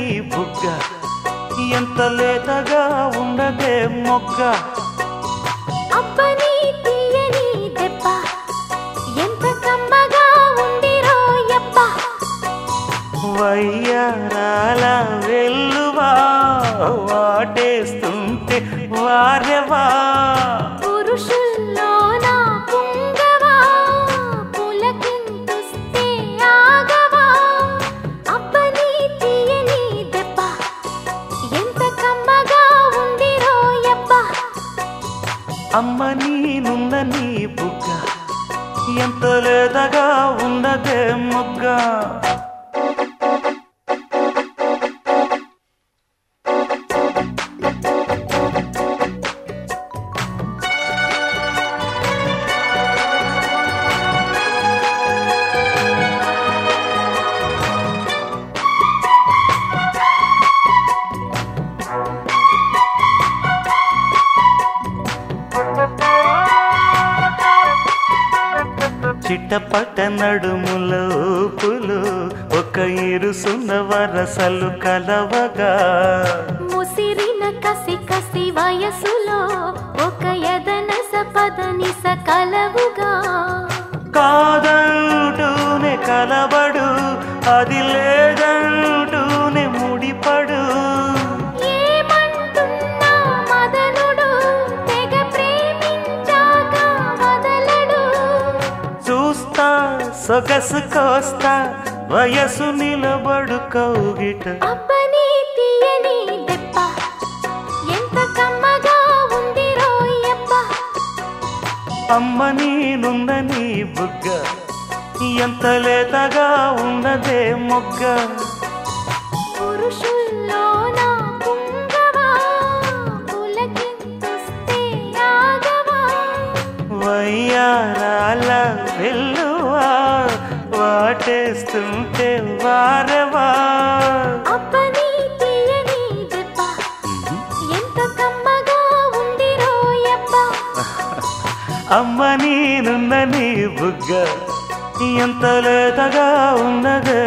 నీనుందని బుగ్గ. ఎంత లేతగా ఉండదే మొగ్గ. వయ్యారాల వెల్లువా వాటేస్తుంటే వారెవా అమ్మ నీనుందని బుగ్గ. ఎంత లేదగా ఉన్నదే మొగ్గ. చిట్టపట్ట నడుముల ఊపులు ఒక ఇరుసున్న వరసలు కలవగా. ముసిరిన కసి కసి సొగసు కోస్తా వయసు నిలబడు కౌగిట. అమ్మ నీనుందని బుగ్గ ఎంత లేతగా ఉన్నదే మొగ్గ. వయ్యారాల వాటేస్తుంటే వారవా? అమ్మ నీనుందని బుగ్గ ఎంత లేతగా ఉన్నదే?